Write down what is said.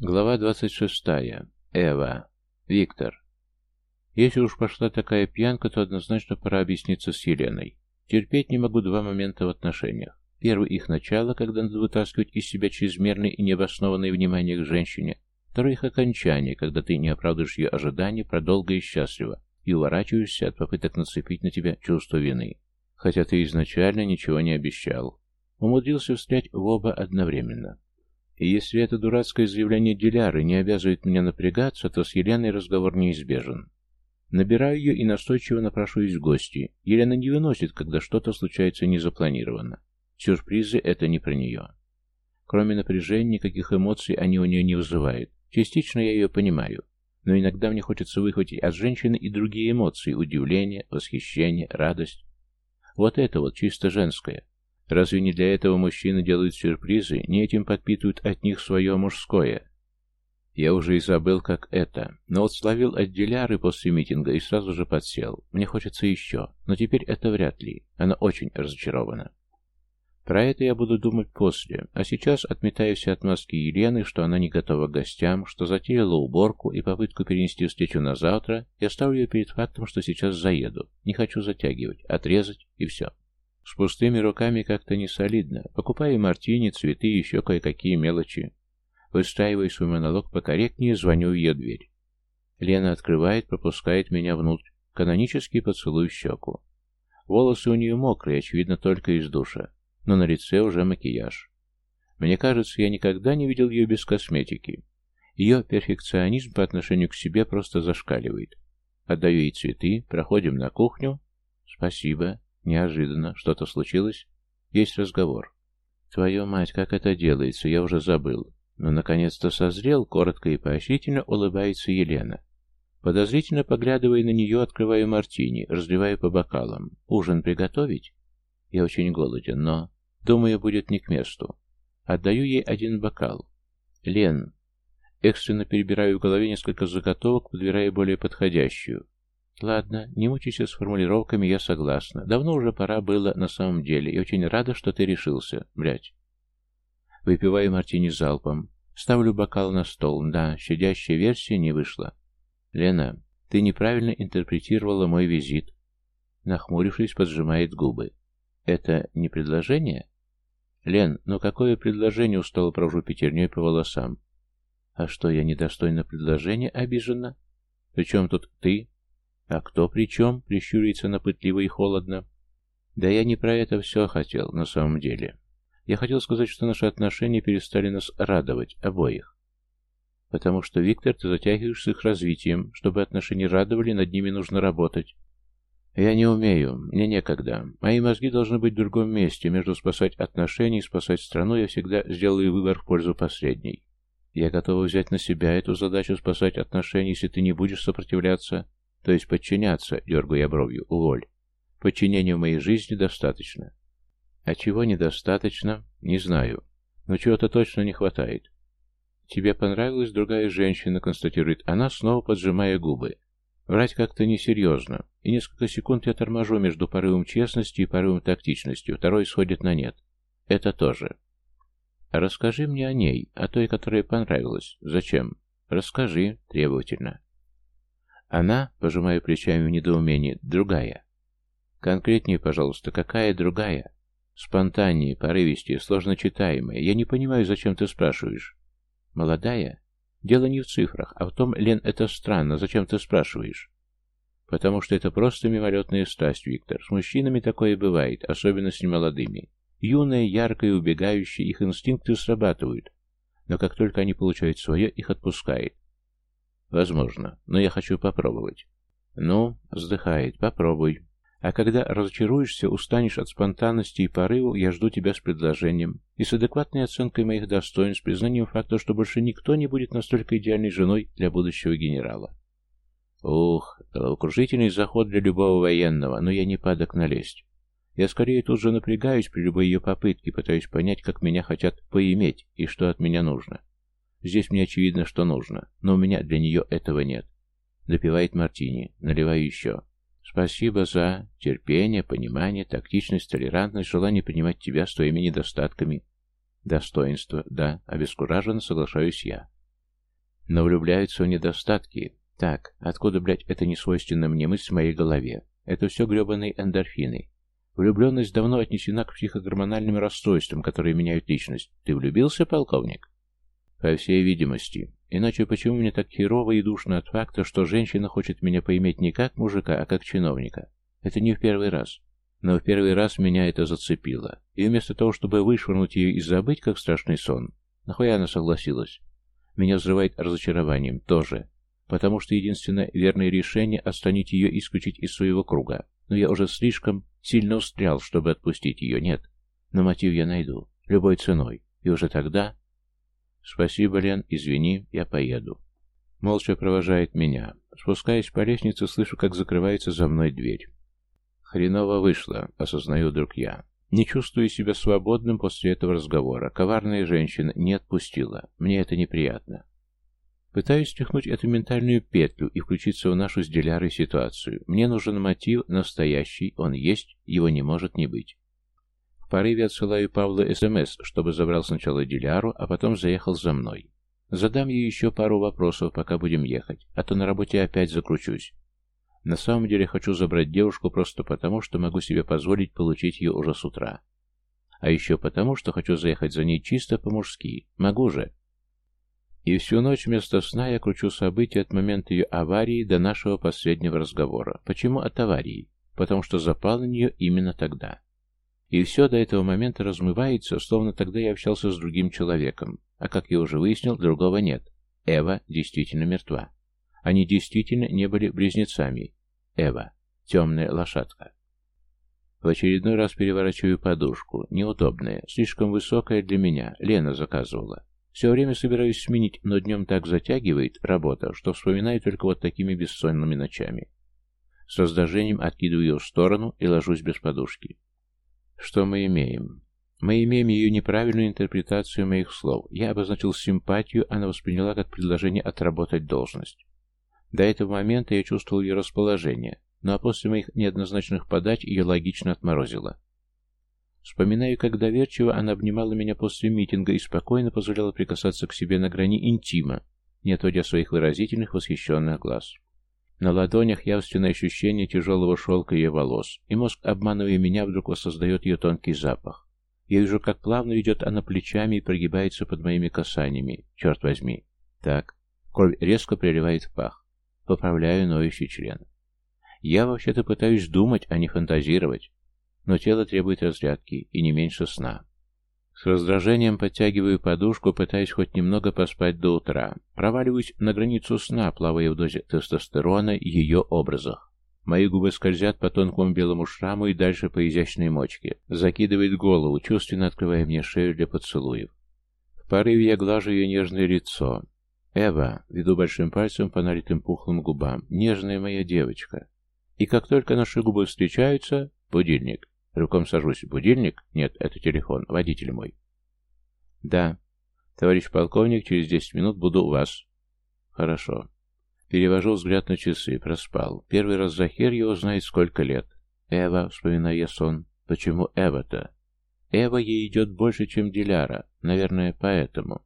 Глава 26. Эва. Виктор. Если уж пошла такая пьянка, то однозначно пора объясниться с Еленой. Терпеть не могу два момента в отношениях. Первый их начало, когда надо вытаскивать из себя чрезмерное и необоснованное внимание к женщине. Второй их окончание, когда ты не оправдываешь ее ожидания продолго и счастливо и уворачиваешься от попыток нацепить на тебя чувство вины. Хотя ты изначально ничего не обещал. Умудрился встрять в оба одновременно. И если это дурацкое заявление Диляры не обязывает меня напрягаться, то с Еленой разговор неизбежен. Набираю ее и настойчиво напрашиваюсь в гости. Елена не выносит, когда что-то случается незапланированно. Сюрпризы — это не про нее. Кроме напряжения, никаких эмоций они у нее не вызывают. Частично я ее понимаю. Но иногда мне хочется выхватить от женщины и другие эмоции – удивление, восхищение, радость. Вот это вот чисто женское. Разве не для этого мужчины делают сюрпризы, не этим подпитывают от них свое мужское? Я уже и забыл, как это. Но вот словил отделяры после митинга и сразу же подсел. Мне хочется еще, но теперь это вряд ли. Она очень разочарована. Про это я буду думать после, а сейчас отметаю все отмазки Елены, что она не готова к гостям, что затеяла уборку и попытку перенести встречу на завтра, я ставлю ее перед фактом, что сейчас заеду. Не хочу затягивать, отрезать и все. С пустыми руками как-то не солидно. Покупаю мартини, цветы и еще кое-какие мелочи. Выстраиваю свой монолог покорректнее, звоню в ее дверь. Лена открывает, пропускает меня внутрь. Канонический поцелуй в щеку. Волосы у нее мокрые, очевидно, только из душа. Но на лице уже макияж. Мне кажется, я никогда не видел ее без косметики. Ее перфекционизм по отношению к себе просто зашкаливает. Отдаю ей цветы, проходим на кухню. Спасибо. Неожиданно. Что-то случилось? Есть разговор. Твою мать, как это делается, я уже забыл. Но наконец-то созрел, коротко и поощрительно улыбается Елена. Подозрительно поглядывая на нее, открываю мартини, разливаю по бокалам. Ужин приготовить? Я очень голоден, но... Думаю, будет не к месту. Отдаю ей один бокал. Лен. Экстренно перебираю в голове несколько заготовок, подбирая более подходящую. Ладно, не мучайся с формулировками, я согласна. Давно уже пора было на самом деле, и очень рада, что ты решился, блядь. Выпиваю мартини залпом. Ставлю бокал на стол. Да, щадящая версия не вышла. Лена, ты неправильно интерпретировала мой визит. Нахмурившись, поджимает губы. Это не предложение? Лен, ну какое предложение устало провожу пятерней по волосам? А что, я недостойна предложения, обижена? Причем тут ты? «А кто при чем?» — прищурится напытливо и холодно. «Да я не про это все хотел, на самом деле. Я хотел сказать, что наши отношения перестали нас радовать, обоих. Потому что, Виктор, ты затягиваешь их развитием. Чтобы отношения радовали, над ними нужно работать. Я не умею, мне некогда. Мои мозги должны быть в другом месте. Между спасать отношения и спасать страну я всегда сделаю выбор в пользу последней. Я готова взять на себя эту задачу спасать отношения, если ты не будешь сопротивляться. То есть подчиняться, дергаю я бровью, уволь. Подчинения в моей жизни достаточно. А чего недостаточно, не знаю. Но чего-то точно не хватает. Тебе понравилась другая женщина, констатирует она, снова поджимая губы. Врать как-то несерьезно, и несколько секунд я торможу между порывом честности и порывом тактичности, второй сходит на нет. Это тоже. Расскажи мне о ней, о той, которая понравилась. Зачем? Расскажи, требовательно. Она, пожимая плечами в недоумении, другая. Конкретнее, пожалуйста, какая другая? Спонтаннее, порывистее, сложно читаемая. Я не понимаю, зачем ты спрашиваешь. Молодая? Дело не в цифрах, а в том, Лен, это странно. Зачем ты спрашиваешь? Потому что это просто мимолетная страсть, Виктор. С мужчинами такое бывает, особенно с немолодыми. Юная, яркая, убегающая, их инстинкты срабатывают. Но как только они получают свое, их отпускает. Возможно, но я хочу попробовать. Ну, вздыхает, попробуй. А когда разочаруешься, устанешь от спонтанности и порыву, я жду тебя с предложением и с адекватной оценкой моих достоинств, признанием факта, что больше никто не будет настолько идеальной женой для будущего генерала. Ух, головокружительный заход для любого военного, но я не падок налезть. Я скорее тут же напрягаюсь при любой ее попытке, пытаюсь понять, как меня хотят поиметь и что от меня нужно. Здесь мне очевидно, что нужно, но у меня для нее этого нет. Допивает мартини, наливаю еще. Спасибо за терпение, понимание, тактичность, толерантность, желание принимать тебя с твоими недостатками. Достоинство, да, обескураженно соглашаюсь я. Но влюбляются в недостатки. Так, откуда, блядь, это не свойственно мне мысль в моей голове? Это все гребаные эндорфины. Влюбленность давно отнесена к психогормональным расстройствам, которые меняют личность. Ты влюбился, полковник? По всей видимости. Иначе почему мне так херово и душно от факта, что женщина хочет меня поиметь не как мужика, а как чиновника? Это не в первый раз. Но в первый раз меня это зацепило. И вместо того, чтобы вышвырнуть ее и забыть, как страшный сон, нахуя она согласилась? Меня взрывает разочарованием тоже. Потому что единственное верное решение — отстранить ее и исключить из своего круга. Но я уже слишком сильно устрял, чтобы отпустить ее, нет. Но мотив я найду. Любой ценой. И уже тогда... Спасибо, Лен, извини, я поеду. Молча провожает меня. Спускаясь по лестнице, слышу, как закрывается за мной дверь. Хреново вышло, осознаю вдруг я. Не чувствую себя свободным после этого разговора. Коварная женщина не отпустила. Мне это неприятно. Пытаюсь стряхнуть эту ментальную петлю и включиться в нашу с Дилярой ситуацию. Мне нужен мотив настоящий, он есть, его не может не быть. Порыве отсылаю Павлу СМС, чтобы забрал сначала Диляру, а потом заехал за мной. Задам ей еще пару вопросов, пока будем ехать, а то на работе опять закручусь. На самом деле хочу забрать девушку просто потому, что могу себе позволить получить ее уже с утра. А еще потому, что хочу заехать за ней чисто по-мужски. Могу же. И всю ночь вместо сна я кручу события от момента ее аварии до нашего последнего разговора. Почему от аварии? Потому что запал на нее именно тогда. И все до этого момента размывается, словно тогда я общался с другим человеком. А как я уже выяснил, другого нет. Эва действительно мертва. Они действительно не были близнецами, Эва. Темная лошадка. В очередной раз переворачиваю подушку. Неудобная, слишком высокая для меня. Лена заказывала. Все время собираюсь сменить, но днем так затягивает работа, что вспоминаю только вот такими бессонными ночами. С раздражением откидываю ее в сторону и ложусь без подушки. Что мы имеем? Мы имеем ее неправильную интерпретацию моих слов. Я обозначил симпатию, она восприняла как предложение отработать должность. До этого момента я чувствовал ее расположение, ну а после моих неоднозначных подач ее логично отморозило. Вспоминаю, как доверчиво она обнимала меня после митинга и спокойно позволяла прикасаться к себе на грани интима, не отводя своих выразительных восхищенных глаз. На ладонях явственное ощущение тяжелого шелка ее волос, и мозг, обманывая меня, вдруг воссоздает ее тонкий запах. Я вижу, как плавно ведет она плечами и прогибается под моими касаниями. Черт возьми. Так. Кровь резко приливает в пах. Поправляю ноющий член. Я вообще-то пытаюсь думать, а не фантазировать. Но тело требует разрядки и не меньше сна. С раздражением подтягиваю подушку, пытаясь хоть немного поспать до утра. Проваливаюсь на границу сна, плавая в дозе тестостерона и ее образах. Мои губы скользят по тонкому белому шраму и дальше по изящной мочке. Закидывает голову, чувственно открывая мне шею для поцелуев. В порыве я глажу ее нежное лицо. «Эва», — веду большим пальцем по налитым пухлым губам, — «нежная моя девочка». И как только наши губы встречаются, будильник. Руком сажусь. Будильник? Нет, это телефон, водитель мой. Да. Товарищ полковник, через десять минут буду у вас. Хорошо. Перевожу взгляд на часы, проспал. Первый раз за хер его знает сколько лет. Эва, вспоминаю я сон. Почему Эва-то? Эва ей идет больше, чем Диляра. Наверное, поэтому.